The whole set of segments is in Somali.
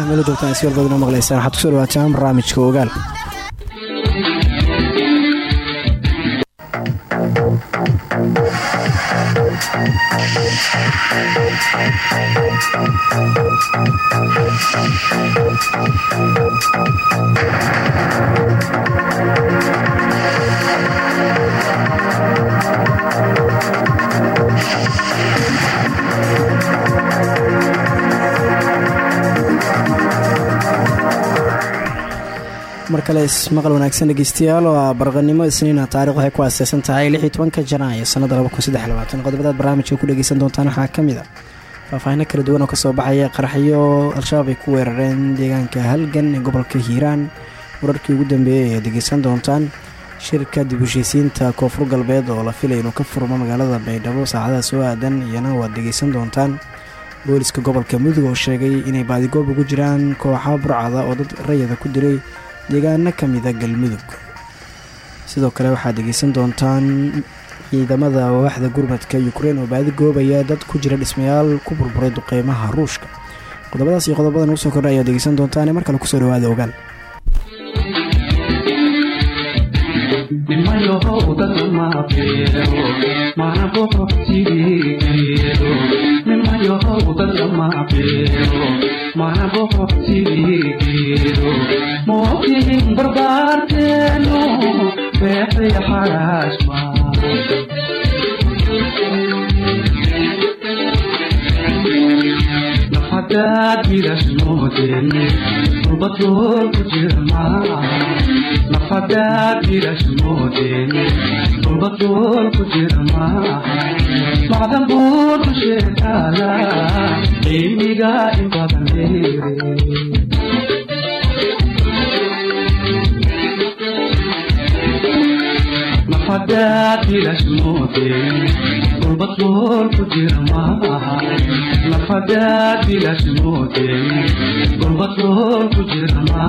idilkiinba meelo joogtaan si walbad inoo maqlaysaan waxaad ku soo dhawaataan barnaamijka ogaal mar ismaqal wanaagsan dhegeystayaal waa barqanimo isniina taarikh waxay ku aaseysan tahay lixii tobanka janaayo sanada qodobadaad barnaamijka ku dhegeysan doontaan waxaa ka mid a faahfaahino kala duwan oo ka soo baxaya qaraxyo al-shabaab ay ku weerareen deegaanka halgan ee gobolka hiiraan. Wararkii ugu dambeeyay ee dhegeysan doontaan shirka dib heshiisiinta koonfur galbeed oo la filay inuu ka furmo magaalada baydhabo saacadaha soo aadan iyana waad dhegeysan doontaan. Booliska gobolka mudug oo sheegay inay baadigoob ugu jiraan kooxa burcada oo dad rayada ku diray deegaano ka mida galmudug. Sidoo kale waxaad dhegeysan doontaan ciidamada waaxda gurmadka ukrein oo baadi goobaya dad ku jira dhismayaal ku burburay duqeymaha ruushka. Qodobadaas iyo qodobadan ugu soo kordha ayaad dhegeysan doontaan mar kale ku soo dhawaada ogaal mootiin barbaarteenu beexday xaraashma nafadaad midashmoodeen ulbadool ku jirma nafadaad midashmoodeen ulbadool ku jirma macdan buu dusheetaala qiimiga in badan dheere nafadaad midashmoodeen ulbadool ku jirma nafadaad midashmoodeen ulbadool ku jirma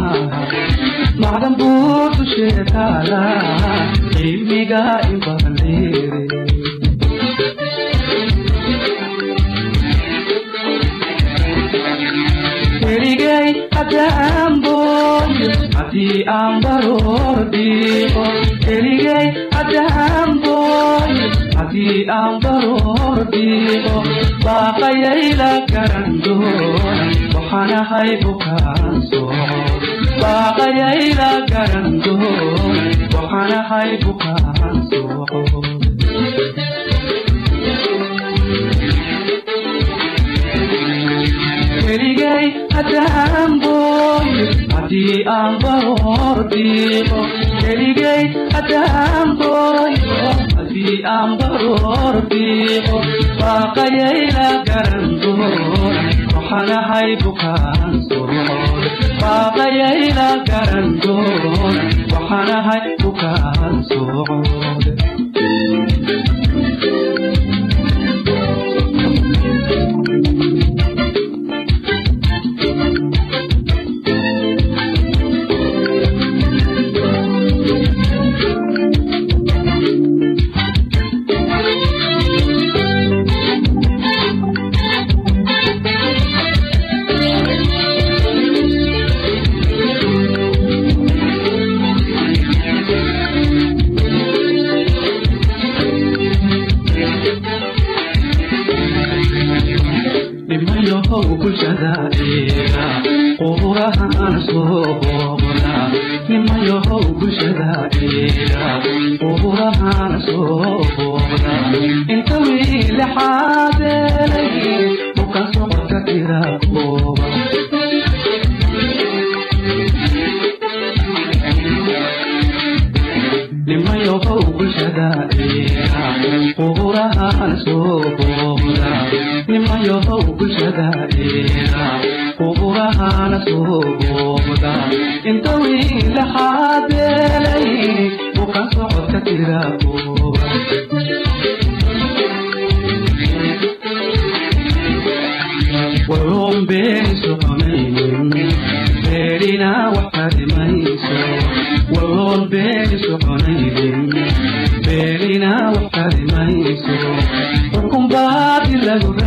macdan buu dusheetaala qiimiga in badan dheere keligay haddaan booyo haddii aan baroor dhiiqo keligay haddaan booyo haddii aan baroor dhiiqo baaqayayla garan doona waxaan ahay bukaan socod baaqayayla garan doona waxaan ahay bukaan socod keligay haddaan booyo haddii aan baroor dhiiqo keligay haddaan booyo haddii aan baroor dhiiqo baaqayayla garan doona waxaan ahay bukaan socod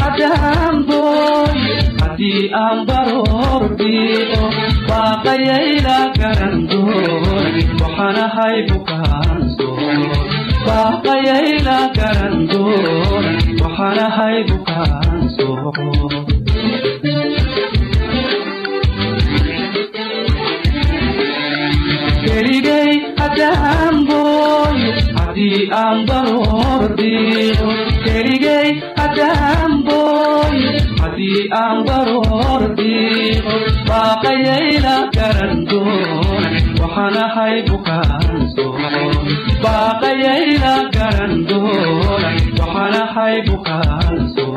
haddaan booy haddii aan baroor diiqo baaqayayla garan doon waxaan ahay bukaansoon baaqayayla garan doon waxaan ahay bukaansoon keligay haddaan booy haddii aan baroor diiqo baaqayayla garan doon waxaan ahay bukaansoon baaqayayla garan doon waxaan ahay bukaansoon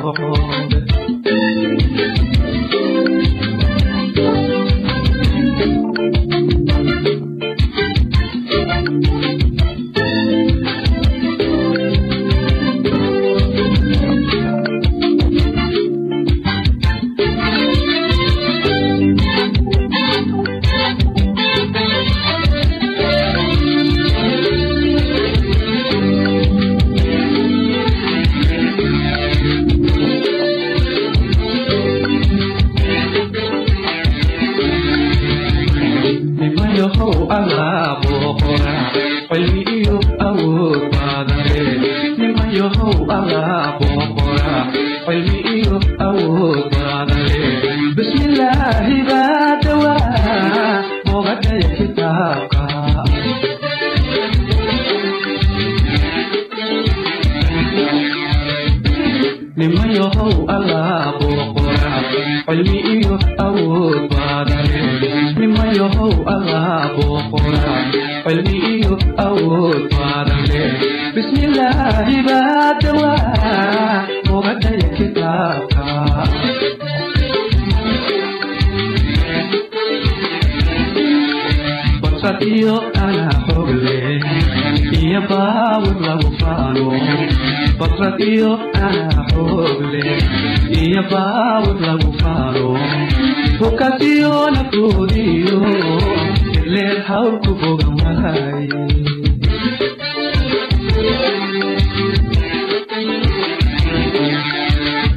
naftoodiyo ileed hawlku bogan wahay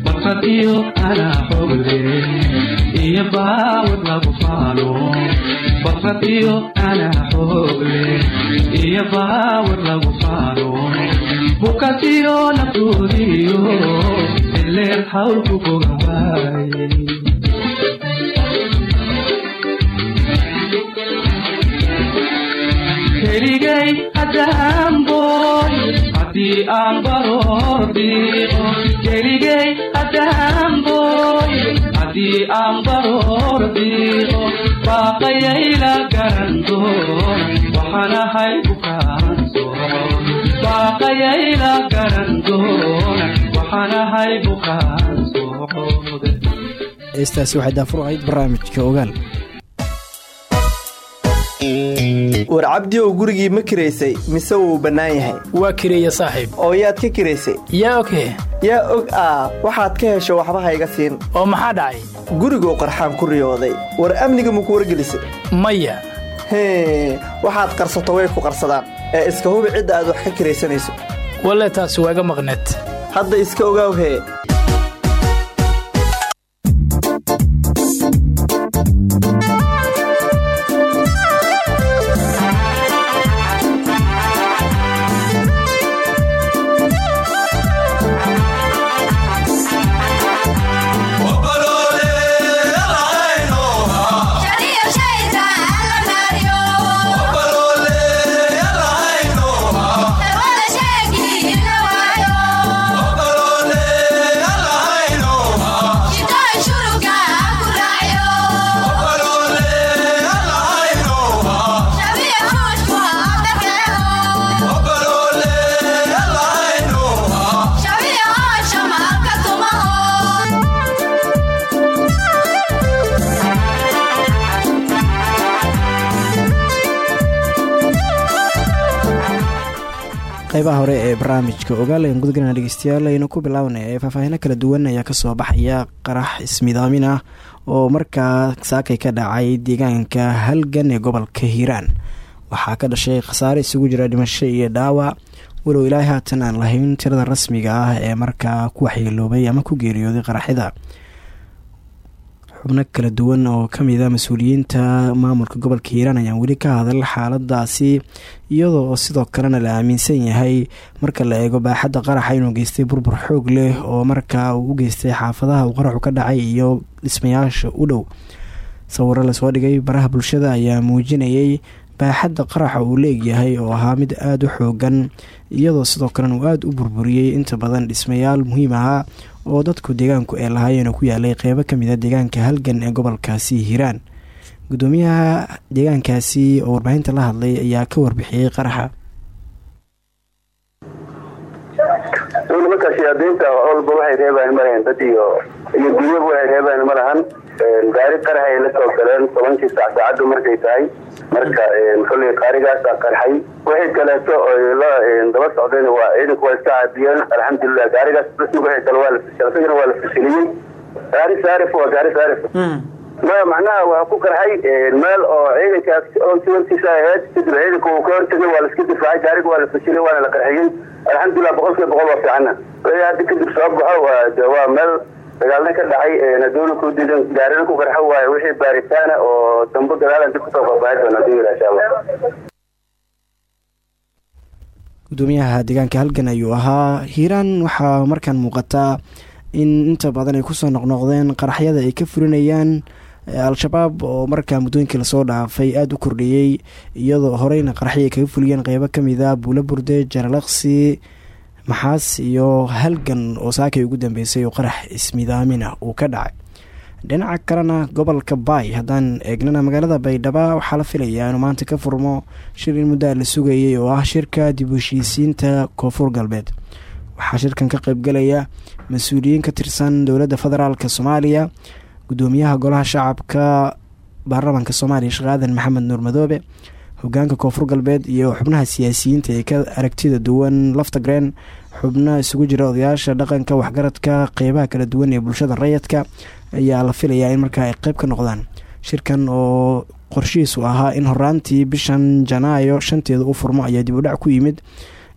basrad iyo anaa xogle iyo baawir lagu faano basrad iyo anaa xogle iyo baawir lagu faano hukasiyo naftoodiyo ileed hawlku bogan waay keligay haddaan booy haddii aan baroor diiqo keligay haddaan booy haddii aan baroor diiqo baaqayayla garan doon waxaan ahay bukaansoon baaqayayla garan doon waxaan ahay bukaansoon heestaasi waxay daafur ahayd barnaamijka ogaal war cabdiow gurigii ma kiraysay mise wuu bannaan yahay? Waa kireeya saaxiib. Oo yaad ka kiraysay yaa oghe yaa og ah waxaad ka hesho waxba hayga siin. Oo maxaa dhacay? Guriguu qarxaan ku riyooday. War amniga maku wargelisay? Maya. Hee waxaad qarsato way ku qarsadaan. Ee iska hubi cidda aad wax ka kiraysanayso walle taasi waaga maqneed hadda iska ogaaw hee qeybaha hore ee barnaamijka ogaal ayaan gudgalana dhegeystayaal aynu ku bilaabanaya faahfaahino kala duwan ayaa ka soo baxaya qarax ismidaamin oo markaa saakay ka dhacay deegaanka halgan ee gobolka hiiraan. Waxaa ka dhashay khasaare isugu jira dhimasho iyo dhaawac. Walow ilaahay haatan aan lahayn tirada rasmiga ah ee markaa ku waxyeeloobay ama ku geeriyooday qaraxyada xubno kala duwan oo kamida mas'uuliyiinta maamulka gobolka hiiraan ayaan weli ka hadal xaaladaasi iyadoo oo sidoo kalena la aaminsan yahay marka la eego baaxadda qaraxa inuu geystay burbur xoog leh oo markaa uu u geystay xaafadaha uu qaraxu ka dhacay iyo dhismayaasha u dhow. Sawiro la soo dhigay baraha bulshada ayaa muujinayay baaxadda qaraxa uu leegyahay oo ahaa mid aada u xoogan iyadoo sidoo kalena uu aada u burburiyey inta badan dhismayaal muhiim ahaa oo dadku deegaanku ee lahaayeen oo ku yaalay qeybo ka mid a deegaanka halgan ee gobolkaasi hiiraan. Gudoomiyaha deegaankaasi oo warbaahinta la hadlay ayaa ka warbixiyey qaraxa. Nimanka siyaadiinta olba waxay reebaan malahan dad iyo iyo dunyaba waxay reebaan malahan gaari qarax ay la soo galeen tobankii saacaddu markay tahay marka kolley qaarigaasa qarxay. Wixii kaleeto la daba socdeen waa ciidanku waa iska caabiyeen alxamdulilah gaarigaas wixii kale waa la fishilay isagana waa la fishiliyey gaari saarif waa gaari saarif. Ma macnaha waa ku qarxay meel oo ciidankaas hortiisa ahayd kadib ciidanka uu ka hortegay waa laiska difaacay gaariga waa la fashilay waana la qarxiyey. Alxamdulilah boqol kiiba boqol waa fiicana wixii hadda kadib soo baxo waa meel dagaalna ka dhacay haduuna ku diidan. Gaarina ku qarxo waayo wixii baaritaana oo dambo gadaalan dib ku soo faahfaahin doona. Insha allah. Gudoomiyaha deegaanka halgan ayuu ahaa. Hiiraan waxaa markaan muuqataa in inta badan ay ku soo noqnoqdeen qaraxyada ay ka fulinayaan al-shabaab oo markaa muddooyinkii la soo dhaafay aada u kordhiyey iyadoo horeyna qaraxyo ay kaga fuliyeen qeybo kamida buulo burde jaralaqsi maxaas iyo halgan oo saakay ugu dambeysay oo qarax ismidaamina uu ka dhacay. Dhinaca kalena gobolka baay haddaan eegnana magaalada baydhaba waxaa la filayaa inuu maanta ka furmo shir in muddaa la sugayay oo ah shirka dib u heshiisiinta koonfur galbeed. Waxaa shirkan ka qeybgalaya mas'uuliyiin ka tirsan dowladda federaalk soomaaliya gudoomiyaha golaha shacabka baarlamaanka soomaaliya sheekh aadan maxamed nuur madoobe hogaanka koonfur galbeed iyo xubnaha siyaasiyiinta ee ka aragtida duwan laftagreen xubno isugu jira odayaasha dhaqanka waxgaradka qeybaha kala duwan ee bulshada rayadka ayaa la filayaa in markaa ay qeyb ka noqdaan shirkan oo qorshihiisu ahaa in horaantii bishan janaayo shanteeda u furmo ayaa dib u dhac ku yimid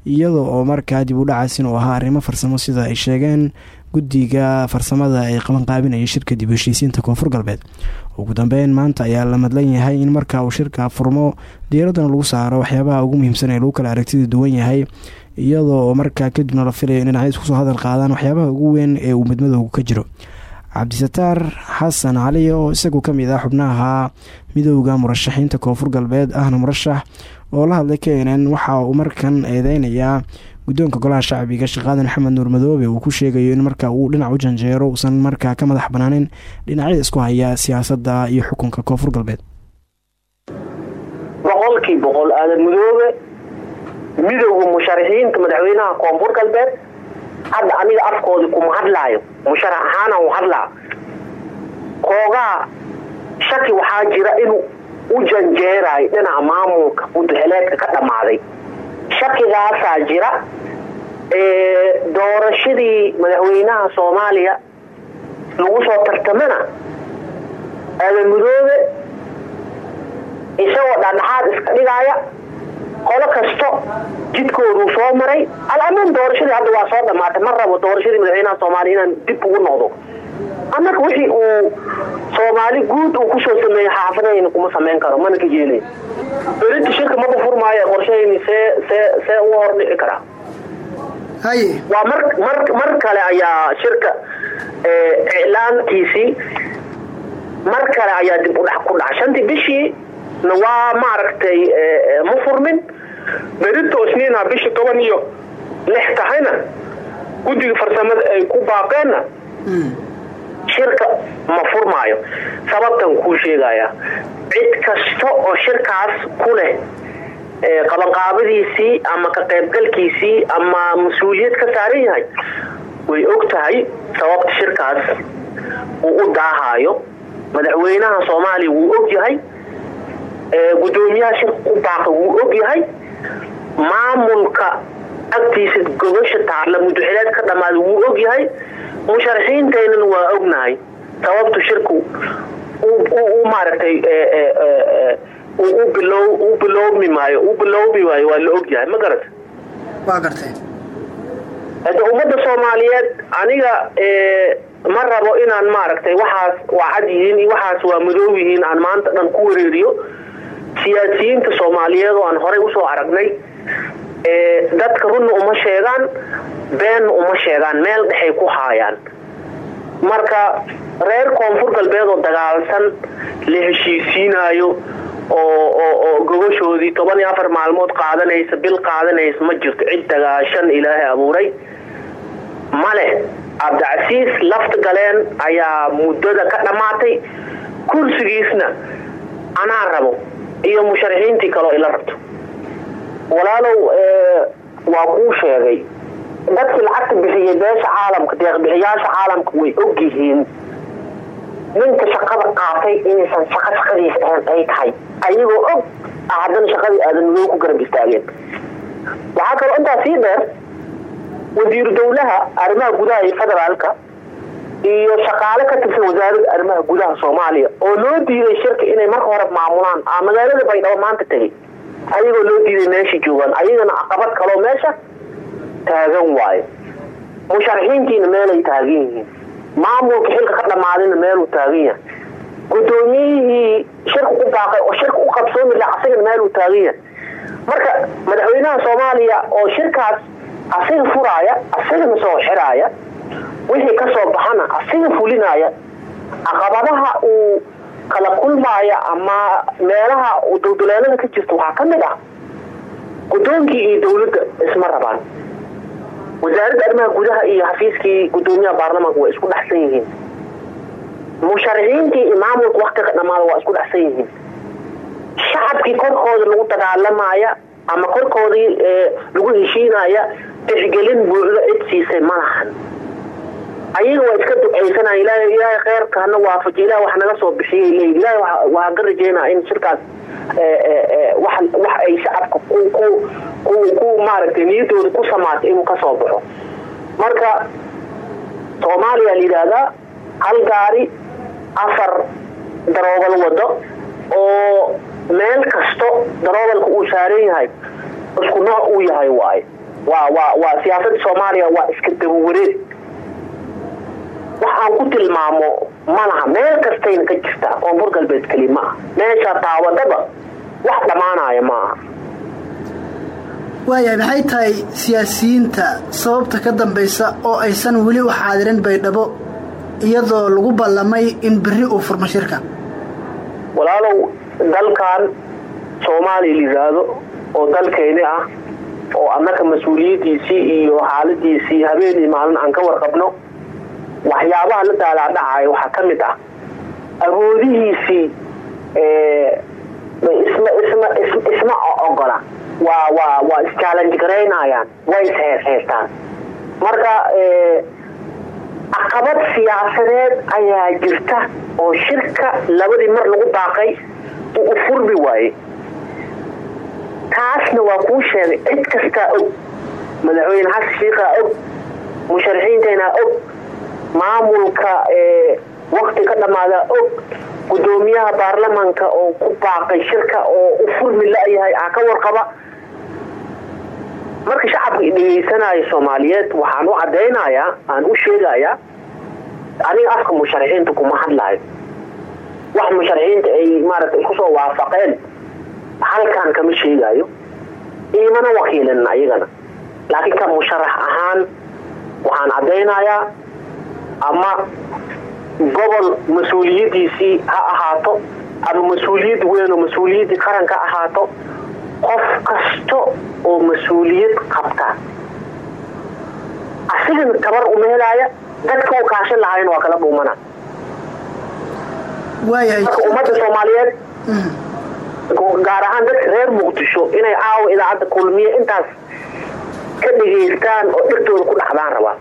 iyadoo oo markaa dib u dhacaas inuu ahaa arrimo farsamo sida ay sheegeen guddiga farsamada ay qabanqaabinaya shirka dib heshiisiinta koonfur galbeed ugu dambeyn maanta ayaa la madlan yahay in marka uu shirka furmo diiradana lagu saaro waxyaabaha ugu muhiimsan ee lagu kala aragtida duwan yahay iyadoo oo markaa kadibna la filayo in dhinacyad ku soo hadal qaadaan waxyaabaha ugu weyn ee uu midmadoogu ka jiro. Cabdisataar xasan cali oo isagu ka mid ah xubnaha midooda murashaxiinta koonfur galbeed ahna murashax oo la hadlay keenan waxa uu markan eedeynayaa guddoonka golaha shacbiga sheekh-aadan maxamed nuur madoobe uu ku sheegayo in marka uu dhinac u janjeero uusan markaa ka madax banaanin dhinacyada isku haya siyaasadda iyo xukunka koonfur galbeed. Boqolkii boqol aadan madoobe midowga musharaxiinta madaxweynaha koonfur galbeed hadda aniga afkoodii kuma hadlaayo musharax ahaana u hadlaa. Koogaa shaki waxaa jira inuu u janjeerayo dhinaca maamulka muddaxileedka ka dhammaaday shakigaasaa jira doorashadii madaxweynaha soomaaliya lagu soo tartamana aadan madoobe isagoo dhadhaxaad iska dhigaaya qolo kasto jidkooduu soo maray. Alamin doorashadii hadda waa soo dhamaatay ma rabo doorashadii madaxweynaha soomaaliya inaan dib ugu noqdo. Annaga wixii uu soomaali guud uu ku soo sameeyey xaafadayna kuma samayn karo mana ka yeelay berinta shirka maba furmaayo qorshahayni see see see uga hor dhici karaa haye waa mar mar mar kale ayaa shirka iclaankiisii mar kale ayaa dib udhac ku dhaca. Shantii bishii na waa maaragtay ma furmin. Berinta isniina bishii toban iyo lix tahayna guddiga farsamada ay ku baaqeenna shirka ma furmaayo. Sababtan kuu sheegaya cid kasta oo shirkaas ku leh qabanqaabadiisii ama ka qaybgalkiisii ama mas'uuliyad ka saaran yahay way og tahay sababta shirkaas uu u daahaayo. Madaxweynaha soomaaliya wuu og yahay gudoomiyaha shirka ku baaqa wuu og yahay. Maamulka agtiisa gogosha taalla muduxileed ka dhammaada wuu og yahay musharaxiintaynana waa ognahay sababtu shirku maaragtay u bilowmi maayo u bilowmi maayo waa la og yahay ma garata waa gartay. Hade ummadda soomaaliyeed aniga ma rabo inaan maaragtay waxaas waa cad yihiin iyo waxaas waa madoow yihiin aan maanta dhan ku wareeriyo. Siyaasiyiinta soomaaliyeed oo aan horey u soo aragnay dadka runna uma sheegaan beenna uma sheegaan meel dhexay ku haayaan. Marka reer koonfur galbeed oo dagaalsan la heshiisiinaayo oo gogoshoodii toban iyo afar maalmood qaadanaysa bil qaadanaysa ma jirto. Cid dagaashan ilaahay abuuray. Male cabdicasiis lafta galeen ayaa muddada ka dhammaatay kursigiisna anaa rabo iyo musharaxiintii kaleo ila rabto. Walaalow waa kuu sheegay dadkii lacagta bixiyay beesha caalamka deeqbixiyaasha caalamka way og yihiin ninka shaqada qaatay inaysan shaqo shaqadiisa ahayn ay tahay. Ayagoo og ah haddana shaqadii aadan madow ku garab istaageen waxaa kaloo intaa sii dheer wasiiru dowlaha arrimaha gudaha iyo federaalka iyo shaqaale ka tirsan wasaaradda arrimaha gudaha soomaaliya oo loo diiday shirka inay marka hore maamulaan a magaalada baydhabo maanta tegay ayagoo loo diiday meesha joogaan ayagana caqabad kaloo meesha taagan waayo musharaxiintiina meelay taagan yihiin. Maamulka xilka ka dhammaadayna meeluu taagan yahay. Gudoomiyihii shirka u baaqay oo shirka u qabsoomi laha asagana meeluu taagan yahay. Marka madaxweynaha soomaaliya oo shirkaas asiga furaaya asigana soo xiraaya wixii ka soo baxana asiga fulinaaya caqabadaha uu kala kulmaaya ama meelaha dulduleelada ka jirta waxaa ka mid ah gudoonkii iyo dowladda isma rabaan wasaaradda arrimaha gudaha iyo xafiiskii gudoomiyaha baarlamaanka waa isku dhexsan yihiin. Musharaxiintii iyo maamulka ka dhamaada waa isku dhexsan yihiin. Shacabkii korkooda lagu dagaalamaya ama korkoodii lagu heshiinaya tixgelin buuxdo cid siisay ma lahan ayaga waa iska ducaysanaya ilaahay ilaahay kheyrka hana waafaji ilahay wax naga soo bixiyay leey ilaahay waxaan ka rajeynaa in shirkaas wax ay shacabka ku maaragtay niyadooda ku samaatay inuu ka soo baxo. Marka soomaaliya la yidhaahdaa hal gaari afar daroobal wado oo meel kasto daroobalka uu saaran yahay isku nooc uu yahay waaye. Waa siyaasadda soomaaliya waa iska dabawareed wax aan ku tilmaamo ma laha meel kastayna ka jirtaa koonfur galbeed keli ma ah meesha taawadaba wax dhammaanaya ma aha. Waayahay maxay tahay siyaasiyiinta sababta ka dambaysa oo aysan weli u xaadirin baydhabo iyadoo lagu ballamay in berri uu furmo shirka? Walaalow dalkan soomaaliya la yidhaahdo oo dalkayni ah oo annaka mas'uuliyaddiisii iyo xaaladiisii habeen iyo maalin aan ka warqabno waxyaabaha la daalaadhacayo waxaa ka mid ah awoodihiisii isma ogola. Waa ischallenge garaynayaan way isheesheestaan marka caqabad siyaasadeed ayaa jirta oo shirka labadii mar lagu baaqay uu furmi waaye. Taasna waa kuu sheegay cid kastaa og madaxweyne xasan shiikaa og musharaxiinteenaa og maamulka wakti ka dhammaadaa og gudoomiyaha baarlamaanka oo ku baaqay shirka oo u furmi la-yahay aa ka warqaba. Marka shacabka dhegeysanaya soomaaliyeed waxaan u cadaynayaa aan u sheegayaa aniga afka musharaxiinta kuma hadlayo. Wax musharaxiinta ay maaragtay ku soo waafaqeen halkan kama sheegayo. Iimana wakiilin ayagana. Laakiin ka musharax ahaan waxaan caddaynayaa ama gobol mas'uuliyaddiisii ha ahaato ama mas'uuliyad weyn oo mas'uuliyaddii qaranka ahaato qof kasta oo mas'uuliyad qabta. Asigana tabar uma helaaya dadka u kaashan lahayn waa kala dhuumana. Ummadda soomaaliyeed gaar ahaan dadka reer muqdisho inay caawa idaacadda kulmiye intaas ka dhegaystaan oo dhirtooda ku dhaxdaan rabaa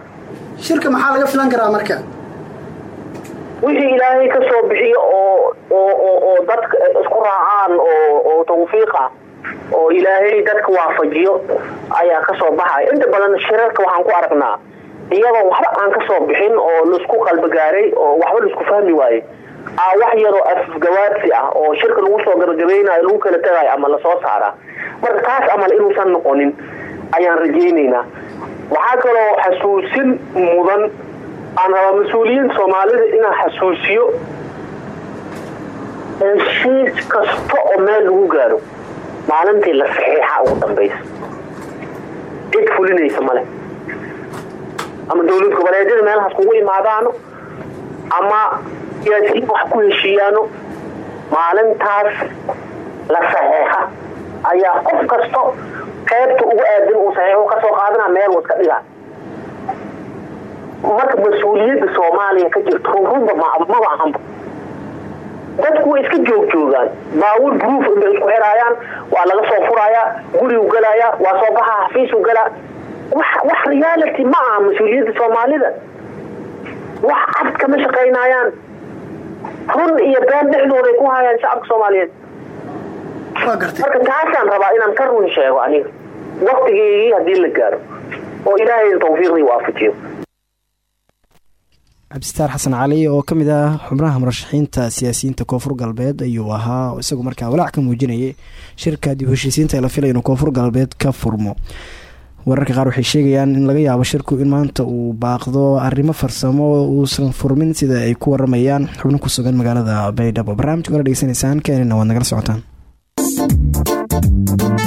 shirka maxaa laga filan karaa marka? Wixii ilaahay ka soo bixiyo oo oo dadka isku raacaan oo oo tawfiiq ah oo ilaahay dadka waafajiyo ayaa ka soo baxaya. Inta badan shirarka waxaan ku aragnaa iyadoo waxba aan ka soo bixin oo la isku qalbagaaray oo waxba la isku fahmi waayey aa wax yaroo afgawaadsi ah oo shirka lagu soo gabagabeynayo lagu kala tagayo ama la soo saaraa marka taas amal inuusan noqonin ayaan rajaynaynaa waxaa kaloo xasuusin mudan. Aan rabaa mas'uuliyiinta soomaalida inaan xasuusiyo heshiis kasta oo meel lagu gaaro maalintii la saxiixa ugu dambaysa cid fulinaysa male ama dowlad goboleedyada meelahaas kugu imaadaano ama siyaasiyiin wax ku heshiiyaano maalintaas la saxeexa ayaa qof kasto qaybta ugu aadan uu saxiixu ka soo qaadana meel waska dhigaa. Marka mas'uuliyadda soomaaliya ka jirto runrunba maba ahanba dadku way iska joog joogaan. Baawur gruuf inbay isku xiraayaan waa laga soo furayaa gurigu galayaa waa soo baxaa xafiisu galaa wax reality ma aha mas'uuliyadda soomaalida. Wax cad kama shaqaynayaan. Run iyo been dhexdooday ku hayaan shacabka soomaaliyeed marka taasaan rabaa inaan ka run sheego aniga. Waktigeygii haddii la gaaro oo ilaahay tawfiiqdii waafajiyo. Cabdisitaar xasan cali oo ka mid ah xubnaha murashaxiinta siyaasiyiinta koonfur galbeed ayuu ahaa isagu markaa walaac ka muujinayay shirka dib heshiisiinta la filay inuu koonfur galbeed ka furmo. Wararka qaar waxay sheegayaan in laga yaabo shirku in maanta uu baaqdo arrimo farsamo uusan furmin sida ay ku waramayaan xubno ku sugan magaalada baydhabo barnaamijka kala dhegeysanaysaan keenina waad nagala socotaan Música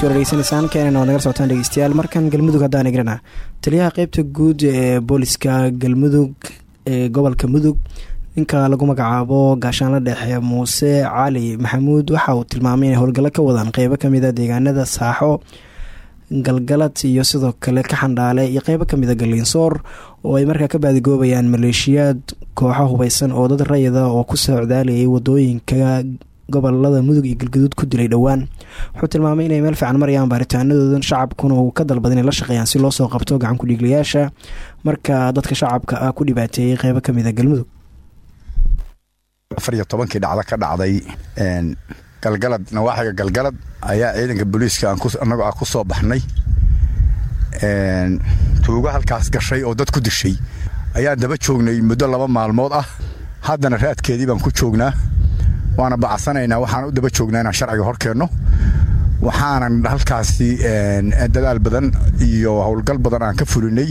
barnamijka dhegeysanaysaan keenana waad nagala socotaan dhegeystayaal markan galmudug haddaan egrana taliyaha qeybta guud ee booliska galmudug ee gobolka mudug ninka lagu magacaabo gaashaanla dhexe muuse cali maxamuud waxa uu tilmaamay inay howlgallo ka wadaan qeybo ka mid a deegaanada saaxo galgalad iyo sidoo kale ka xandhaale iyo qeybo ka mid a galiinsoor oo ay markaa ka baadigoobayaan maleeshiyaad kooxo hubeysan oo dad rayida oo ku socdaalayay waddooyinka gobollada mudug iyo galgaduud ku dilay dhowaan. Wuxuu tilmaamay inay meel fiican marayaan baaritaanadooda shacabkuna uu ka dalbada inay la shaqeeyaan si loo soo qabto gacan ku-dhiiglayaasha. Marka dadka shacabka ah ku dhibaateeyay qeybo ka mid a galmudug. Afar iyo tobankii dhacdo ka dhacday galgalad nawaaxiga galgalad ayaa ciidanka booliiska anagu ah ku soo baxnay. Tuugo halkaas gashay oo dad ku dishay. Ayaan daba joognay muddo laba maalmood ah. Haddana raadkeedii baan ku joognaa waana bacsanaynaa waxaan u daba joognaa inaan sharciga hor keenno. Waxaanan halkaasi dadaal badan iyo howlgal badan aan ka fulinay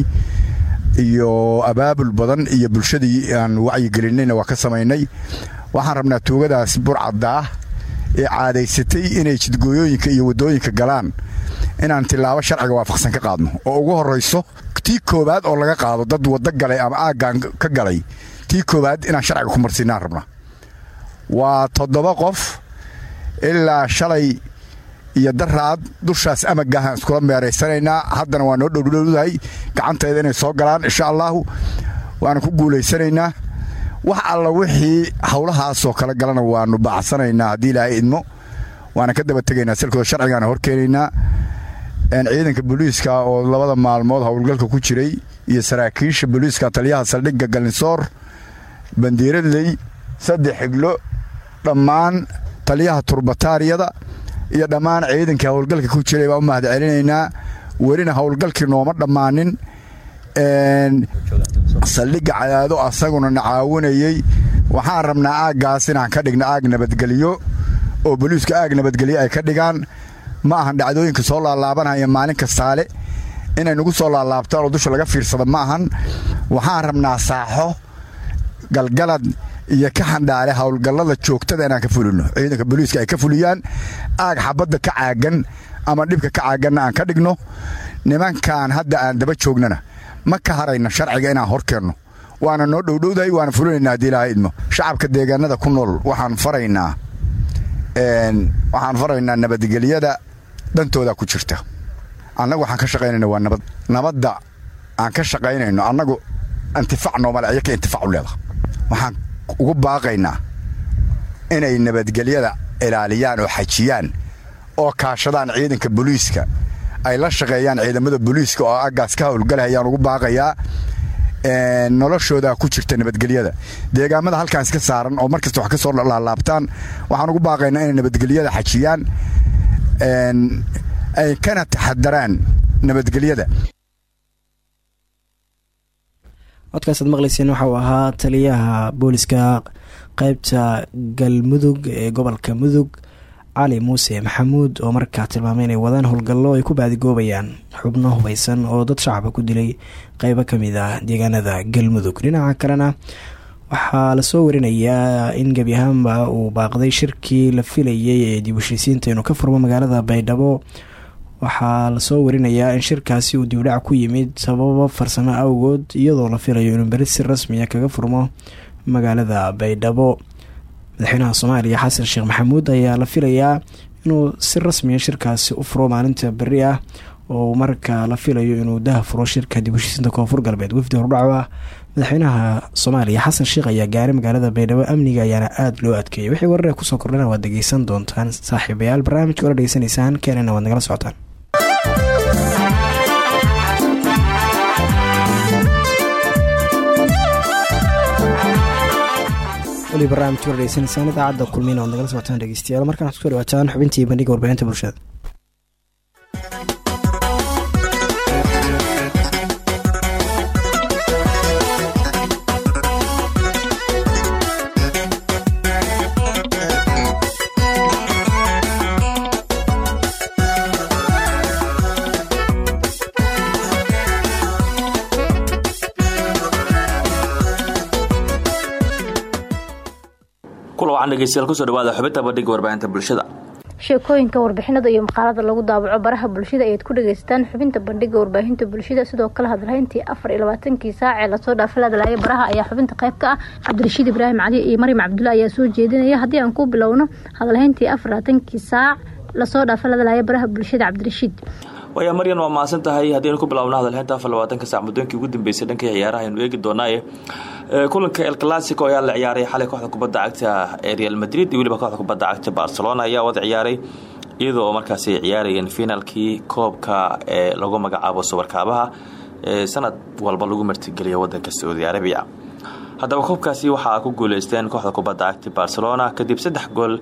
iyo abaabul badan iyo bulshadii aan wacyigelinayna waa ka samaynay. Waxaan rabnaa tuugadaas burcaddaa ee caadaysatay inay jidgooyooyinka iyo waddooyinka galaan. Inaan tilaabo sharciga waafaqsan ka qaadno. Oo ugu horrayso tii koowaad oo laga qaado dad waddo galay ama aaggaan ka galay tii koowaad inaan sharciga ku marsiinaan rabnaa waa toddoba qof ilaa shalay iyo daraad dushaas amagahaan iskula meeraysanaynaa haddana waa noo dhowdhowdahay gacanteeda inay soo galaan insha allaahu waana ku guulaysanaynaa wax alla wixii howlahaasoo kala galana waanu baacsanaynaa haddii ilaahay idmo. Waana ka daba tegaynaa silkooda sharcigaana hor keenaynaa. Ciidanka booliiska oo labada maalmood howlgalka ku jiray iyo saraakiisha booliiska taliyaha saldhigga galinsoor bandiiradley saddex xiglo dhammaan taliyaha turbataariyada iyo dhammaan ciidankii howlgalka ku jiray baan u mahad celinaynaa welina howlgalkii nooma dhammaanin saldhigga cadaado asaguna na caawinayey waxaan rabnaa aaggaas inaan ka dhigno aag nabadgelyo oo boliisku aag nabadgelyo ay ka dhigaan. Ma ahan dhacdooyinka soo laalaabanaya maalin kastaale inay nagu soo laalaabtaan oo dusha laga fiirsado ma ahan. Waxaan rabnaa saaxo galgalad iyo ka xandhaale howlgallada joogtada inaan ka fulino. Ciidanka booliiska ay ka fuliyaan aag xabadda ka caagan ama dhibka ka caaganna aan ka dhigno nimankan hadda aan daba joognana ma ka harayna sharciga inaan hor keenno waana noo dhowdhowdahay waana fulinaynaa haddii ilaha idmo. Shacabka deegaanada ku nool waxaan faraynaa waxaan faraynaa nabadgelyada dhantooda ku jirta. Annagu waxaan ka shaqaynayna waa nabad nabadda aan ka shaqaynayno. Annagu intifac noomale ayaka intifac u leedaha waxaan ugu baaqaynaa inay nabadgelyada ilaaliyaan oo xajiyaan oo kaashadaan ciidanka booliiska ay la shaqeeyaan ciidamada booliiska oo aggaas ka howlgalahayaan ugu baaqayaa noloshooda ku jirta nabadgelyada. Deegaamada halkaan iska saaran oo markasta wax ka soo laalaabtaan waxaan ugu baaqaynaa inay nabadgelyada xajiyaan ay kana taxadaraan nabadgelyada codkaasaad waxa uu ahaa taliyaha booliska qeybta galmudug ee gobolka mudug cali muuse maxamuud oo markaa tilmaamay inay wadaan howlgallo ay ku baadigoobayaan xubno hubeysan oo dad shacaba ku dilay qeybo ka mid ah deegaanada galmudug dhinaca kalena waxaa la soo warinayaa in gebi ahaanba uu baaqday shirkii la filayay ee dib heshiisiinta inuu ka furmo magaalada baydhabo waxaa la soo warinayaa in shirkaasi uu dibdhac ku yimid sababo farsamo awgood iyadoo la filayo inuu beri si rasmiya kaga furmo magaalada baydhabo. Madaxweynaha soomaaliya xasan sheekh maxamuud ayaa la filayaa inuu si rasmiya shirkaasi u furo maalinta beri ah oo markaa la filayo inuu daha furo shirka dib heshiisinta koonfur galbeed. Wafdi hordhaco ah madaxweynaha soomaaliya xasan sheekh ayaa gaaray magaalada baydhabo amniga ayaana aada loo adkeeyay wixii warare ku soo kordhana waad dhegeysan doontaan saaxiibayaal barnaamijka ola dhegeysanaysaan keenana waad nagala socotaan weli barnaamijka ola dhegeysanaysaan idaacadda kulmina waad nagala socotaan dhegeystayaal. Markaan waxad ku soo dhawaataan xubintii bandhiga warbaahinta bulshada dhegeystayaal ku soo dhawaada xubinta bandhiga warbaahinta bulshada. Sheekooyinka warbixinada iyo maqaalada lagu daabaco baraha bulshada ayaad ku dhageysataan xubinta bandhiga warbaahinta bulshada. Sidoo kale hadalhayntii afar iyo labaatankii saac ee la soo dhaafay hadalaya baraha ayaa xubinta qayb ka ah. Cabdirashiid ibraahim cali iyo maryam cabdulla ayaa soo jeedinaya. Haddii aan ku bilowno hadalhayntii afar saac la soo dhaafay hadalaya baraha bulshada cabdirashiid waaya maryan waa mahadsan tahay. Haddaynu ku bilaawno hadalhaynta afar labaatanka muddooyinkii ugu dambeysay dhanka ciyaaraha aynu eegi doonaaye kulanka el clasico ayaa la ciyaaray xalay kooxda kubadda cagta ee real madrid. Iyo weliba kooxda kubadda cagta barcelona ayaa wada ciyaaray iyadoo markaasi ciyaarayeen finaalkii koobka ee lagu magacaabo subarkaabaha ee sanad walba lagu martigeliyo wadanka saudi arabiya haddaba koobkaasi waxaa ku guuleysteen kooxda kubadda cagta barcelona. Kadib saddex gool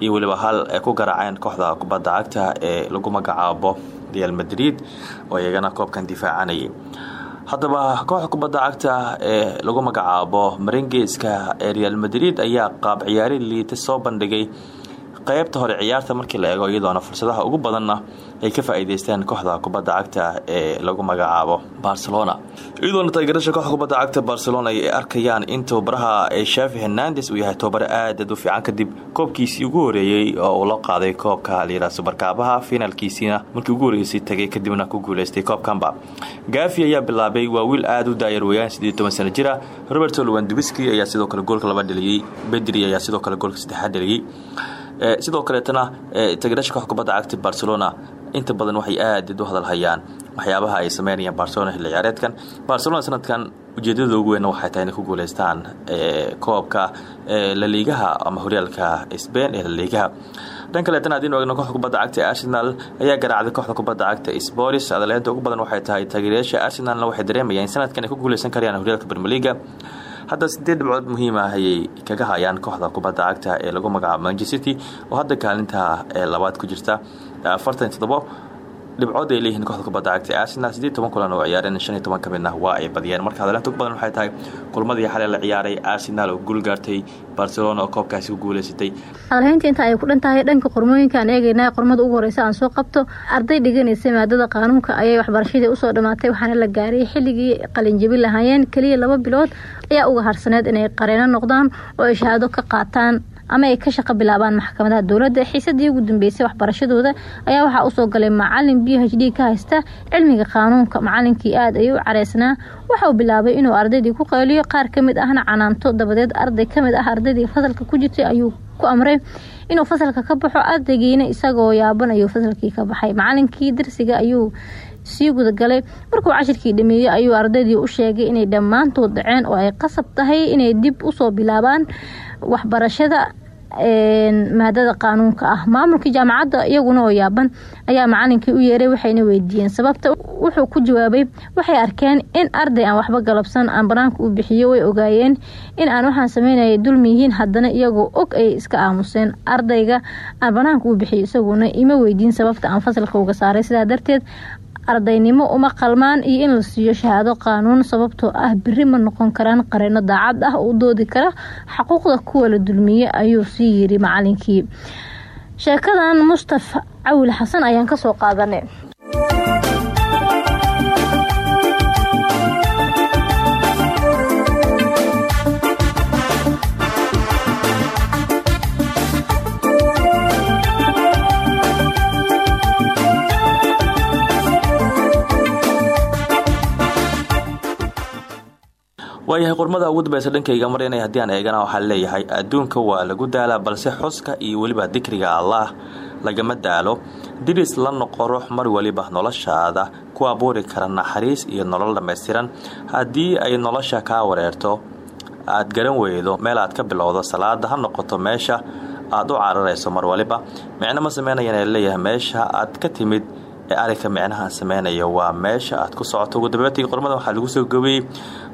iyo weliba hal ay ku garaaceen kooxda kubadda cagta ee lagu magacaabo real madrid oo iyagana koobkan difaacanayay haddaba kooxda kubadda cagta ee lagu magacaabo maringeeska ee real madrid ayaa qaab ciyaari liita soo bandhigay qaybta hore ciyaarta markii la eego iyadoona fursadaha ugu badanna ay ka faa'iideysteen kooxda kubadda cagta ee lagu magacaabo barcelona. Iyadoona taageerasha kooxda kubadda cagta barcelona ay arkayaan in tababaraha shafi hernandes uu yahay tababare aad u fiican kadib koobkiisii ugu horeeyey oo uu la qaaday koobka layidhaha subarkaabaha finaalkiisiina markii ugu horeysay tagay kadibna ku guuleystay koobkanba. Gafi ayaa bilaabay waa wiil aad u daayar weeyaan siddeed toban sano jira. Roberto lewandowski ayaa sidoo kale goolka laba dheliyey bedri ayaa sidoo kale goolka saddexaad dheliyey sidoo kaleetana taageerasha koox kubadda cagta barcelona inta badan waxay aad u hadalhayaan waxyaabaha ay sameynayaan barcelona xilli barcelona sanadkan ujeedada ugu weyn waxay tahay inay ku guuleystaan koobka laliigaha ama horyaalka sbain ee laliigaha dhan kaleetana haddiinu eegno kooxda kubadda cagta arsenal ayaa garaacday kooxda kubadda cagta sporis adaleynta ugu badan waxay tahay taageerayaasha arsenalna waxay dareemayaan sanadkan ay ku guuleysan karayaan horyaalka bermeliga hadda sideed dhibcood muhiim ah ayay kaga hayaan kooxda kubadda cagta ee lagu magacaabo manchester city oo hadda kaalinta ee labaad ku jirta afartan toddobo dhibcood ay leeyihiin kooxda kubadda cagta arsenal. Sideed toban kulan oo ciyaareen shan iyo toban ka midna? Waa ay badiyeen marka hadaleynta ugu badan waxay tahay kulmadii xalay la ciyaaray arsenal oo guul gaartay barcelona oo koobkaasi ku guuleysatay. Hadalhaynta inta ay ku dhan tahay dhanka qormooyinka aan eegeynaa qormada ugu horeysa aan soo qabto arday dhiganaysa maadada qaanuunka ayay waxbarashadii u soo dhammaatay waxaana la gaaray xilligii qalinjabin lahaayeen. Keliya laba bilood ayaa uga harsaneed inay qareeno noqdaan oo ay shahaado ka qaataan ama ay ka shaqo bilaabaan maxkamadaha dowladda. Xiisadii ugu dambeysay waxbarashadooda ayaa waxaa u soo galay macalin b h ka haysta cilmiga qaanuunka. Macalinkii aada ayuu u careysnaa. Waxa uu bilaabay inuu ardaydii ku qayliyo qaar ka mid ahna canaanto dabadeed. Arday ka mid ah ardaydii fasalka ku jirtay ayuu ku amray inuu fasalka ka baxo. Ardaygiina isagoo yaaban ayuu fasalkii ka baxay. Macalinkii darsiga ayuu sii gudagalay markuu cashirkii dhameeyey ayuu ardaydii u sheegay inay dhammaantood dhaceen oo ay qasab tahay inay dib u soo bilaabaan waxbarashada maadada qaanuunka ah. Maamulkii jaamacadda iyaguna oo yaaban ayaa macalinkii u yeeray waxayna weydiiyeen. Sababta wuxuu ku jawaabay waxay arkeen in arday aan waxba galabsan aan banaanka u bixiyo way ogaayeen in aan waxaan sameynaya dulmi yihiin haddana iyagoo og ay iska aamuseen. Ardayga aan banaanka u bixiyo isaguna ima weydiin sababta aan fasalka uga saaray. Sidaa darteed ardaynimo uma qalmaan iyo in la siiyo shahaado qaanuun sababtoo ah biri ma noqon karaan qareeno daacad ah u doodi kara xaquuqda kuwa la dulmiye ayuu sii yiri macalinkii sheekadan mustafa cawil xasan ayaan ka soo qaadanay waayahay qormada ugu dambeysa dhankayga maryanay haddii aan eegana waxaa leeyahay adduunka waa lagu daalaa balse xuska iyo weliba dikriga allaah lagama daalo. Diris la noqo ruux mar weliba noloshaada ku abuuri kara naxariis iyo nolol dhammaystiran haddii ay nolosha kaa wareerto aad garan weydo meel aad ka bilowdo salaada ha noqoto meesha aad u cararayso mar waliba. Micno ma sameynayaan leeyahay meesha aad ka timid ee arigka micnaha sameynayo waa meesha aad ku socoto. Ugu qormada waxaa lagu soo gabiyey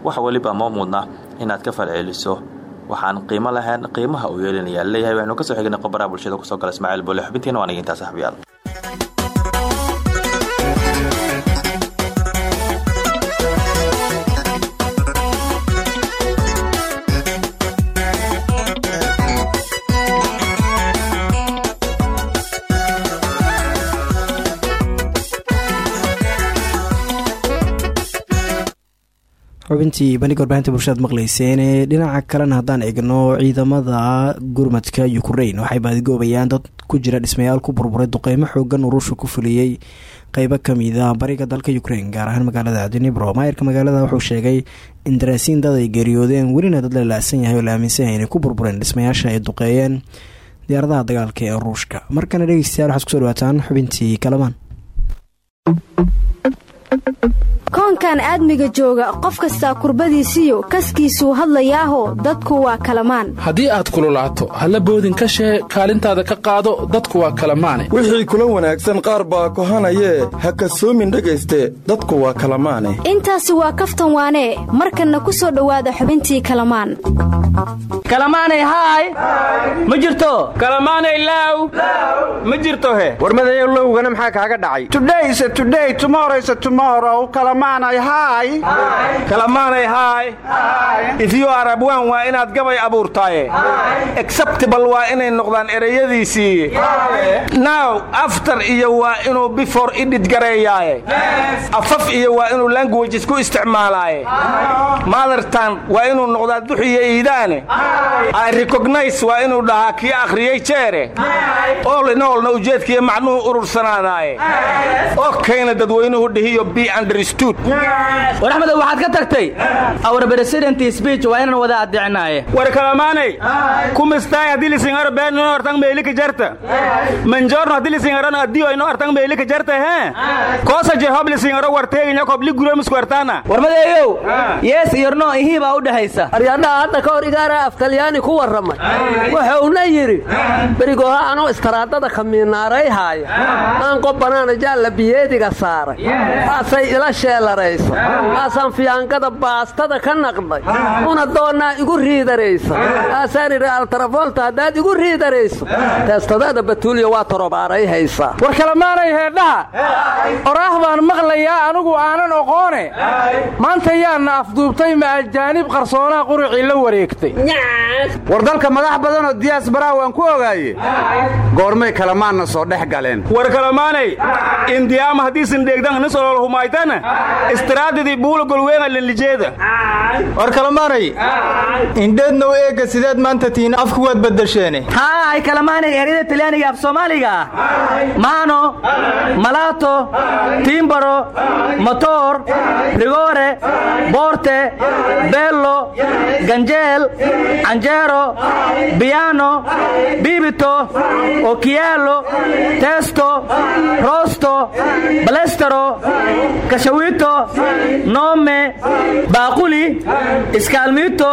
wax waliba ma mudna inaad ka falceliso. Waxaan qiimo lahayn qiimaha uu yeelinayaa. Leeyahay waxaynu ka soo xignay qobaraa bulshada ku soo gala ismaaciil boole. Xubintiina waan igintaa saxbiyaal xubintii bandhiga warbaahinta bulshadaad maqleyseen dhinaca kalena haddaan eegno ciidamada gurmadka ukrain waxay baadigoobayaan dad ku jira dhismayaal ku burburay duqeymo xoogan urusha ku fuliyey qeybo kamida bariga dalka ukrain gaar ahaan magaalada adinibro maayirka magaalada wuxuu sheegay in daraasiin dad ay geeriyoodeen welina dad la la-san yahay oo la aaminsan yahay inay ku burbureen dhismayaasha ay duqeeyeen diyaaradaha dagaalka ee ruushka. Markana dhegeystayaal waxaad ku soo dhawaataan xubintii kalamaan koonkan aadmiga jooga qof kastaa kurbadiisiyo kaskiisuu hadlayaaho dadku waa kalamaan. Haddii aad kululaato halla boodin ka shee kaalintaada ka qaado dadku waa kalamaane. Wixii kula wanaagsan qaar baa kohanayee ha kasoomin dhegayste dadku waa kalamaane. Intaasi waa kaftan waanee markanna ku soo dhowaada xubintii kalamaan. Kalamaanay haay ma jirto? Kalamaanay laaw ma jirto he? Warmadayo lowgana maxaa kaaga dhacay kalamaanay haay ifyu arabwan waa inaad gabay abuurtaaye acceptable waa inay noqdaan ereyadiisii now after iyo waa inuu before idhid gareeyaaye. Afaf iyo waa inuu languages ku isticmaalaaye. Mothertan waa inuu noqdaa duxiyo iidaane i recognize waa inuu dhahaa kii akhriyey jeere. Oolinoolna ujeedkiiyo macnuhu urursanaadaaye okayna dadweynuhu dhihiyo b understood war axmedow waxaad ka tagtay? Our president speech waa inaan wada adeecnaaye war kalamaanay kumistaay haddii lisingaro beenino artang meelika jarta. Manjorno haddii lisingaro adiyo ino artang meelika jarta he? Koosa jehob lisingaro warteeginya kobli guromisku artaana warmadeeyow yees iyo no ihii baa u dhexaysa aryadhaha hadda ka hor igaara af talyaani ku warramay. Wuxuuna yidhi berigoha anoo istaraadada kamiinaarayhaaya aan qob banaana jaalla biyeediga saaray. Aasay ila sheelaraysa aasaan fiyaangada baastada ka naqday una doonnaa igu riidaraysa. Aasaan idhi altarafoolta haddaad igu riidarayso. Teestadaada batuulya waa torobaaray haysaa war kalamaanay heedhaha. Oraah baan maqlayaa anugu aanan oqoone. Maanta yaana afduubtay ma ajaanib qarsoonaa qurucii la wareegtay. War dalka madax badanoo diyaas baraa waan ku ogaaye goormay kalamaanna soo dhex galeen. War kalamaanay indiyaama haddiisin dheegdan nis olol humaytana istiraadidii buula golweena lalijeeda war kalamaanay indheedna u eegga sideed maanta tihiin afku waad bedesheene haay kalamaanay ereyada talyaaniga af soomaaliga maano malaato tiimbaro motoor rigore boorte bello ganjeel canjeero biyano bibito okiyaalo testo rosto balestero kashawito nome baaquli iskaalmiito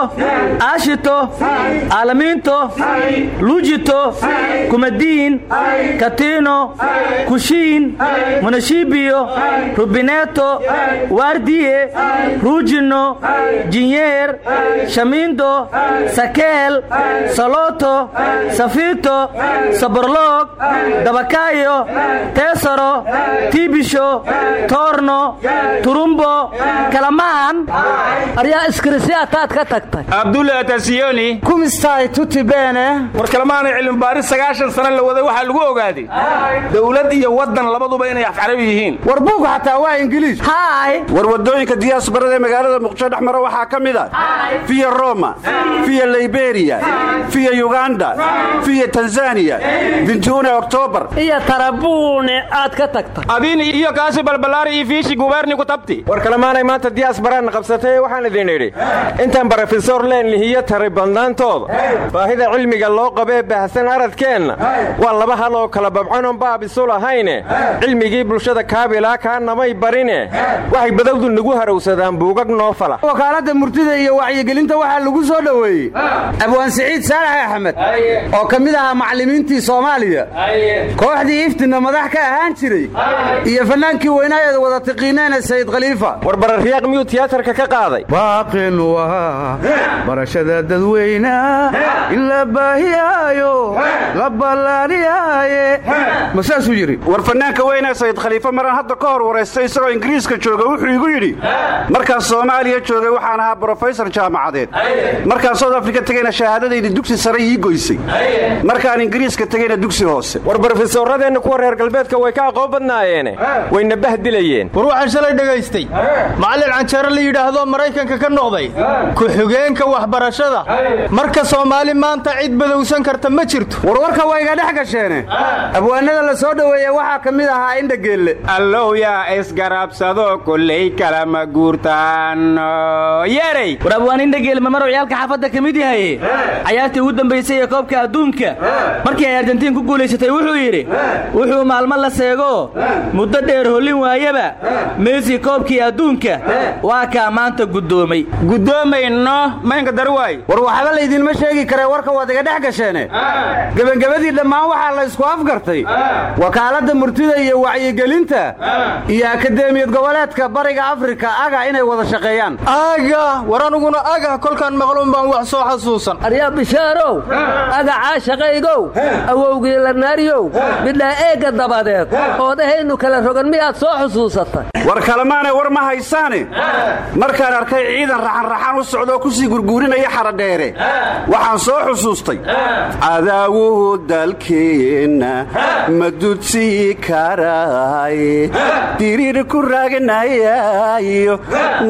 aashito aalamiinto lujito kumadiin katino kushiin munashibiyo rubineto waardiye ruujino jinyeer shamiindo sakeel saloto safito saborloog dabakaayo teesaro tiibisho toorno turumbo kalamaan aryaa iskirisiataad ka tagtay. Abdulla atasiyoni. Kumistaay tuti beene war kalamaanay cilmibaaris sagaashan sano la waday waxaa lagu ogaaday dowlad iyo waddan labaduba inay af carabi yihiin. War buugu xataa waa ingiliis. Haay war waddooyinka diyaasbarada ee magaalada muqdisho dhex mara waxaa ka mid a fiya roma fiya liberiya fiya yuganda fiya tanzaniya bintuune oktoobar iyo tarabuune aad ka tagtay. Adiin iyo kaasi balbalaari iyo fiishi guberni ku tabti. War kalamaanay maanta diyaas baraan qabsatay waxaan idin idhi intaan barofesor leen lihiyo tari badnaantooda baahida cilmiga loo qabee baahsan aradkeenna. Waa laba hal oo kala babcanoon baab isu lahayne cilmigii bulshada kaabilaa kaa namay barine. Waxay badowdu nagu harowsadaan buugag noo fala wakaaladda murtida iyo wacyigelinta waxaa lagu soo dhoweeyey. Abwaan siciid saalax axmed oo ka mid ahaa macallimiintii soomaaliya. Kooxdii iftina madax ka ahaan jiray. Iyo fannaankii weynaayeed wada tiqiineene sayid khaliifa war bararyaaq miyuu tiyaatarka ka qaaday baaqin waa barashada dadweyna in la baahiyaayo la ballaariyaaye ma saasuu yidhi war fannaanka weynee sayid khaliife maran hadda ka hor waraystay isagoo ingiriiska jooga wuxuu igu yidhi markaan soomaaliya joogay waxaan ahaa brofesor jaamacadeed markaan soud afrika tegayna shahaadadayda dugsi sare ii goysay markaan ingiriiska tegayna dugsi hoose war brofesoradeenna kuwa reer galbeedka way ka aqoon badnaayeene wayna bahdilayeen war waxaan shalay dhegaystay macallin canjaro la yidhaahdo maraykanka ka noqday. Ku-xigeenka waxbarashada. Marka soomaali maanta cid badowsan karta ma jirto. Warwarka waa iga dhex gasheene. Abwaanada la soo dhoweeye waxaa ka mid ahaa indhageelle allow yaa isgarabsado kulley kalama guurtaan yeerey war abwaan indhageel mamarow ciyaalka xaafadda ka mid yahay? Cayaartii ugu dambaysay ee koobka adduunka. Markii ay argentiin ku guulaysatay wuxuu yidhi wuxuu maalmo la seego. Muddo dheer hollin waayaba meesi koobkii adduunka waa kaa maanta guddoomay. Guddoomayno maynka darwaay war waxba laydinma sheegi karee warka waad iga dhex gasheene. Gebagabadii dhammaan waxaa la ysku afgartay. Wakaaladda murtida iyo wacyigelinta iyo akadeemiyad goboleedka bariga afrika aga inay wada shaqeeyaan. Aga war aniguna agah kolkaan maqluun baan wax soo xasuusan. Aryaa bishaarow agacaa shaqaygow awowgii lanaariyow bidhaa eegga dabadeed oodahaynu kala rogan miyaad soo xusuusatay war kalemaanay war ma haysaane? Markaan arkay ciidan raxanraxan u socdoo ku sii gurguurinaya xaradheere waxaan soo xusuustay. Cadaawuhu dalkeenna ma dudsii karaaye diriir ku raagnayayo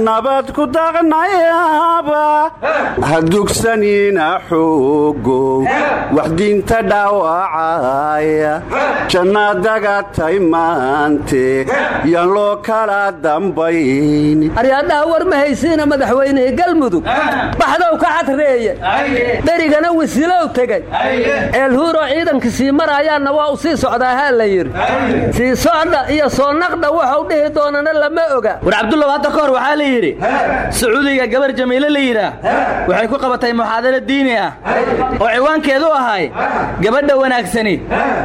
nabad ku daqnayaaba ha dugsanina xoogow wax diinta dhaawacaya. Jannadaga tay maante. Yaan loo kala dambayn aryaadhaha war ma haysiina madaxweynihii galmudug baxdow ka cadreeye. Berigana wasiilow tegey ceelhuuroo ciidanka sii maraayaanna waa u sii socdaahaa la yidhi. Sii socdha iyo soo naqdha waxau dhihi doonana lama oga. War cabdullow hadda ka hor waxaa la yidhi sacuudiga gabar jamiile la yidhaah waxay ku qabatay muxaadaro diini ah. Oo ciwaankeedu ahay gabadha wanaagsani.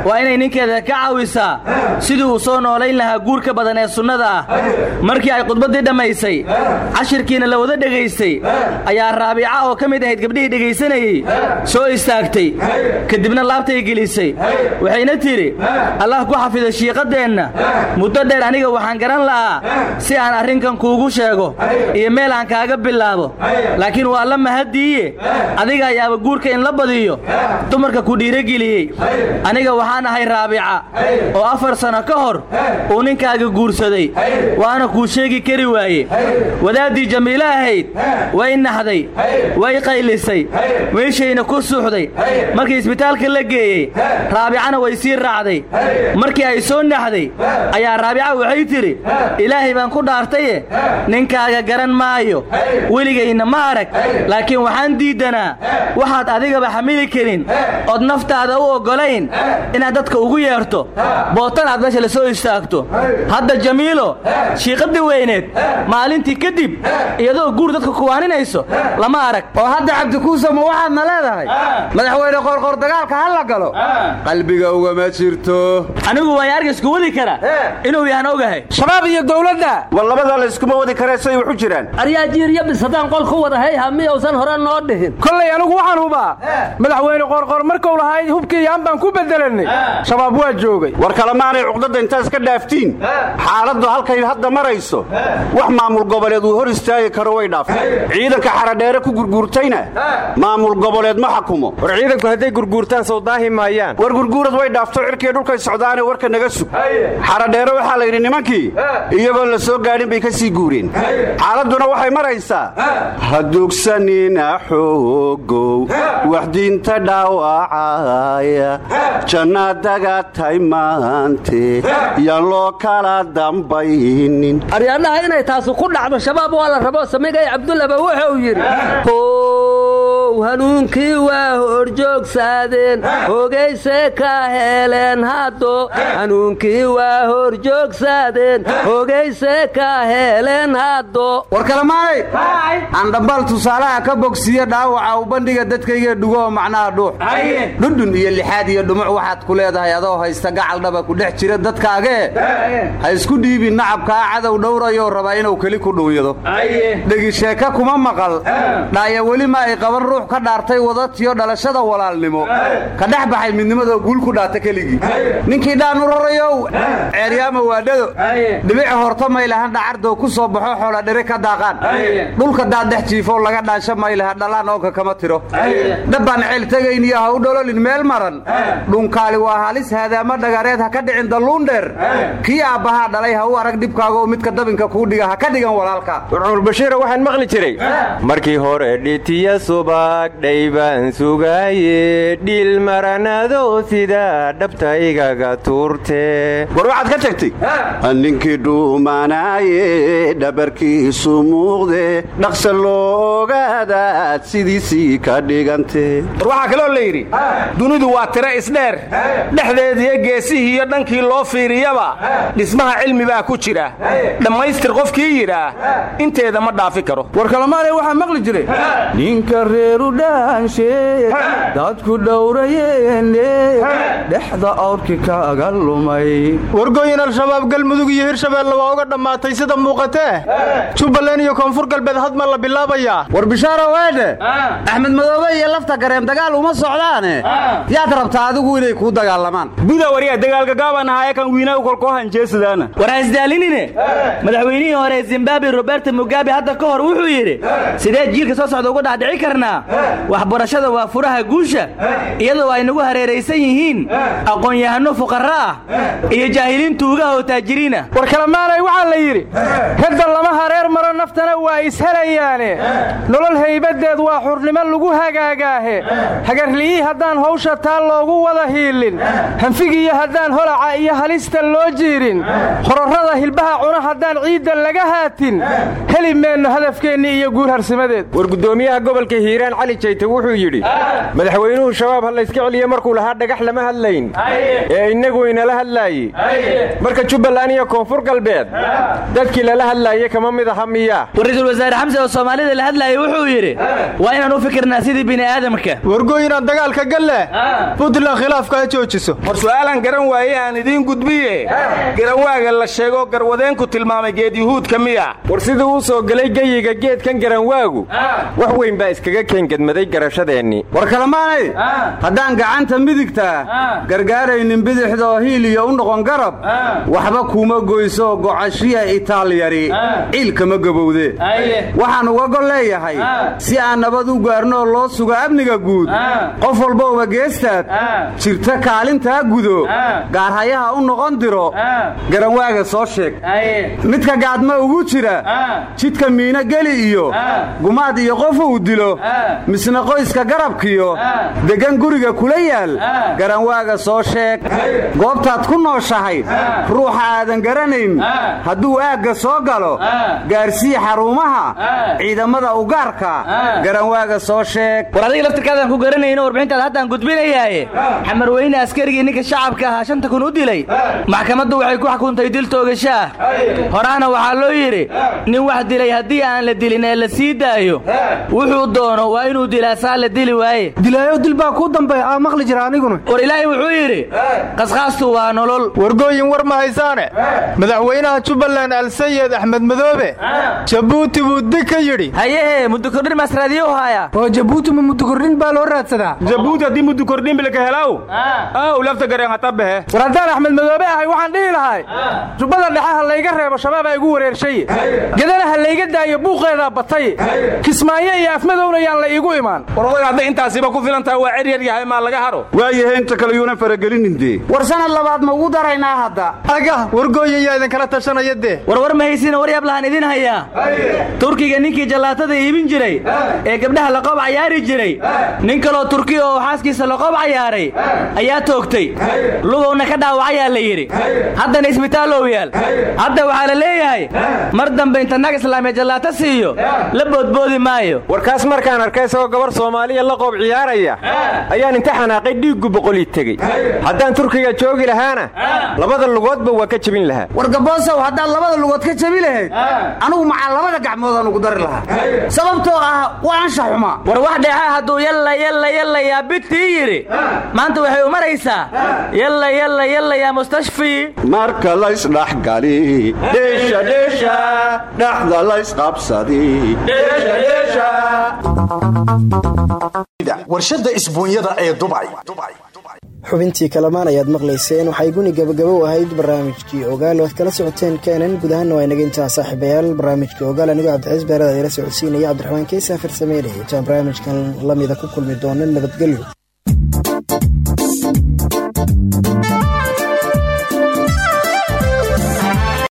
Waa inay ninkeeda ka caawisaa sidii uu soo noolayn lahaa guurka badan ee sunnada ah markii ay khudbaddii dhammaysay cashirkiina la wada dhegaystay ayaa raabiica oo ka mid ahayd gabdhihii dhegaysanayey soo istaagtay. Kadibna laabtay gelisay. Waxayna tidhi allah ku xafido shiiqaddeenna muddo dheer aniga waxaan garan la'aa si aan arrinkan kuugu sheego iyo meel aan kaaga bilaabo. Laakiin waa la mahaddiiye. Adiga ayaaba guurka in la badiyo. Dumarka ku dhiirageliyey aniga waxaan ahay raabica oo afar sano ka hor uu ninkaaga guursaday waana kuu sheegi kari waaye. Wadaaddii jamiilo ahayd. Way naxday. Way qaylisay. Meeshayna ku suuxday. Markii isbitaalka la geeyey raabicana way sii raacday. Markii ay soo naxday ayaa raabica waxay tidhi ilaahay baan ku dhaartaye. Ninkaaga garan maayo. Weligayna ma arag. Laakiin waxaan diiddanaa waxaad adigaba xamili karin. Ood naftaada u oggolayn inaad dadka ugu yeerto. Bootan aad meesha la soo istaagto. Hadda jamiilo shiiqadii weyneed maalintii kadib iyadoo guur dadka kuwaaninayso lama arag. Oo hadda cabdikuusama waxaadna leedahay? Madaxweyne qoorqoor dagaalka ha la galo. Qalbiga ugama jirto. Anigu waan argisku wadi kara. Inuu yahan ogahay. Shabaab iyo dowladda. War labada la iskuma wadi karee say wax u jiraan. Aryaa jiiryo bisadaan qol ku wada hayha miyausan hore noo dhihin. Kollay anigu waxaan hubaa. Madaxweyne qoorqoor markuu lahayd hubkii yaan baan ku bedelanay shabaab waa joogay. War kalemaanay cuqdadda intaad iska dhaaftiin. Xaaladdu halkay hadda marayso wax maamul goboleed uu hor istaagi karo way dhaaftay ciidanka xaradheere ku gurguurtayna maamul goboleed ma xakumo. War ciidanku hadday gurguurtaan sow daahi maayaan. War gurguurad way dhaafto cirkiiyo dhulkay socdaane warka naga sug. Xaradheere waxaa la yidhi nimankii iyagoon la soo gaadhin bay ka sii guureen. Xaaladduna waxay maraysaa hadugsanina xoogow waxdiinta dhaawacaya jannadaga tay maante yaan loo kala aryaadhaha inay taasu ku dhacdo shabaab waa la rabo samigay cabdullaba wuxuu yidhi hanuunkii waa horjoogsaadeen hogayse ka heleen haddo. Hanuunkii waa horjoogsaadeen hogayse ka heleen haddo. War kalemaanay aan dhambaal tusaalaha ka bogsiiyo dhaawaca u bandhiga dadkayga dhugooo macnaha dhuux. Dhudhun iyo lixaad iyo dhumuc waxaad ku leedahay adoo haysta gacaldhaba ku dhex jira dadkaagee ha isku dhiibin nacabkaa cadow dhowrayoo rabaa inuu keli ku dhuunyado. Dhegisheeka kuma maqal. Dhaaya weli ma ay qaban ruux ka dhaartay wadatiyo dhalashada walaalnimo. Ka dhex baxay midnimadoo guul ku dhaata keligii. Ninkii dhaan u rarayow ceeryaama waadhado dhibici horta maylahan dhacardow ku soo baxo xoola dhiri ka daaqaan. Dhulka daaddex jiifoo laga dhaansha maylaha dhalaan oonka kama tiro. Dhabbaan ceel tegayn iyo ha u dhololin meel maran. Dhunkaali waa halis haadaama dhagareed ha ka dhicin dalluun dheer. Kii aabbahaa dhalay ha u arag dhibkaagaoo midka dabinka kuu dhiga ha ka dhigan walaalka. War cumar bashiira waxaan maqli jiray. Markii hore dhitiya subag dhaybaan sugaaye dhiil maranado sida dhabtaygaga tuurte war waxaad ka tagtay. Ninkii dhuumanaaye dhabarkiisu muuqde dhaqsa loo ogaadaad sidiisii ka dhigante. War waxaa kaloo la yidhi dunidu waa tiro isdheer dhexdeediyo geesihii iyo dhankii loo fiiriyaba dhismaha cilmi baa ku jira. Dhammaystir qofkii yidhaah inteeda ma dhaafi karo. War kalemaanay waxaa maqli jiray ninka reeru dhaanshe dadku dhowrayeene dhexda awrki kaaga lumay. Wargooyin al-shabaab galmudug iyo hirshabeelle waa uga dhammaatay sida muuqatee. Jubbaland iyo koonfur galbeed hadma la bilaabayaa war bishaaro weedhe axmed madoobe iyo lafta gareem dagaal uma socdaane. Yaad rabtaa adigu inay kuu dagaalamaan. Buda waryaa dagaalka gaabaan ahaaye kan wiinaa kolkoo hanjeesadaana war haisdaalinine madaxweynihii hore zimbabwe roberto mugabe hadda ka hor wuxuu yidhi sidee jiilka soo socda uga dhacdhici karnaa waxbarashada waa furaha guusha. Iyadoo ay nagu hareeraysan yihiin aqoon-yahano fuqarro ah iyo jaahiliin tuugaha oo taajiriina war kalemaanay waxaa la yidhi radda lama hareer maro naftana waa ishelayaane. Nolol haybadeed waa xurnimo lagu hagaagaahe. Hagarli'ii haddaan hawsha taa loogu wada hiilin. Hanfigiiyo haddaan holaca iyo halista loo jiirin. Horarrada hilbaha cuna haddaan ciidda laga haatin. Heli meenno hadafkeennii iyo guul cali jayte wuxuu yidhi madaxweynuhu shabaab ha layska celiye markuu lahaa dhagax lama hadlayn. Ee innagu inala hadlaayey marka jubbaland iyo koonfur galbeed dadkii lala hadlaayey kama mid aha miyaa war ra'iisul wasaare xamse oo soomaalida la hadlaayay wuxuu yidhi waa inaan u fikirnaa sidii bini'aadamka wargooyinaan dagaalka galle puntland khilaafka ha joojiso. War su'aalaan garan waaye aan idiin gudbiye. Garanwaaga la sheego garwadeenku tilmaamay geed yuhuudka miya. War siduu u soo gelay geyiga geedkan garanwaagu wax weyn baa iskaga keen gedmaday garashadeennii war kalamaanay haddaan gacanta midigtaa gargaaraynin bidixdaoo hiiliyo u noqon garab. Waxba kuma goyso gocashiya itaalyari. Ciilkama gabowde. Waxaan uga gol leeyahay si aan nabad u gaarnoo loo sugo amniga guud. Qof walbowba geestaad. Jirta kaalintaa gudo. Gaarhayaha u noqon diro. Garanwaaga soo sheeg. Midka gaadma ugu jira. Jidka miino geli iyo gumaad iyo qof uu dilo misna qoyska garabkiyo deggan guriga kula yaal. Garanwaaga soo sheeg. Goobtaad ku nooshahay. Ruuxa aadan garanayn. Hadduu aagga soo galo gaarsii xarumaha ciidamada ugaarka. Garanwaaga soo sheeg. War adiga laftirkaadaan ku garanayno warbixintaad haddaan gudbinayaaye. Xamarweyne askarigii ninka shacabka ahaa shanta kun u dilay. Maxkamaddu waxay ku xukuntay dil toogasho ah horaana waxaa loo yidhi nin wax dilay haddii aan la dilin ee la sii daayo. Wuxuu doono waa inuu dilaa saa la dili waaye? Dilaayo dil baa kuu dambeeya aa maqli jira aniguna. War ilaahay wuxuu yidhi qasqaastu waa nolol. Wargooyin war ma haysaane. Madaxweynaha jubbaland alsayid axmed madoobe jabuuti buu dig ka yidhi. Hayehe mudukordhin masraadiyo haaya. Oo jabuuti ma mudukordhin baa loo raadsadaa? Jabuuti haddii mudukordhin bilka helaw aw lafta gareen hata behe war haddaan axmed madoobe ahay waxaan dhihi lahay jubbada dhexe ha layga reebo shabaab aa igu wareershay. Gedana ha layga daayo buuqeedaa batay. Kismaayo iyo afmadowna yaan la iigu imaan. War odaga hadday intaasiba ku filan tahay waa ceryar yahay maa laga haro. Waayahe inta kale yuuna faragelinindee war sanad labaad ma ugu daraynaa hadda. Aga wargooyin yaa idinkala tashanaya dee. Warwar ma haysiina waryaab lahaan idin hayaa. Turkiga ninkii jallaatada iibin jiray ee gabdhaha laqoob cayaari jiray nin kaloo turki oo xaaskiisa laqoob cayaaray ayaa toogtay. Lugowna ka dhaawacayaa la yidhi. Haddana isbitaalow yaal. Hadda waxaa la leeyahay mar dambe inta nag islaamiya jallaata siiyo la boodboodi maayo. Warkaas markaan arkay isagoo gabar soomaaliya la qoob ciyaaraya ayaan inta xanaaqay dhiiggu boqolii tegey. Haddaan turkiga joogi lahaana labada lugoodba waa ka jebin lahaa. War gaboosow haddaad labada lugood ka jebi lahayd anugu macaa labada gacmoodaan ugu dari lahaa. Sababtoo ah waa ansha xuma. War wax dheexa hadduu yalla yalla yalla yaa bidtii yidhi. Maanta waxay u maraysaa yalla yalla yalla yaa mustashfii marka laysdhaxgali dheeshadheesha dhaxda laysqabsadi warshadda isbuunyada ee dubay xubintii kalamaan ayaad maqlayseen waxay guni gabagabo ahayd barnaamijkii ogaal. Oad kala socoteen keenan guud ahaanna waa inaga intaa saaxiibayaal. Barnaamijkii ogaal anigoo cabdiciis beerada ila socodsiinaya. Cabdiraxmaan keysaafir sameynaya intaan barnaamijkan lamida ku kulmi doono nabadgelyo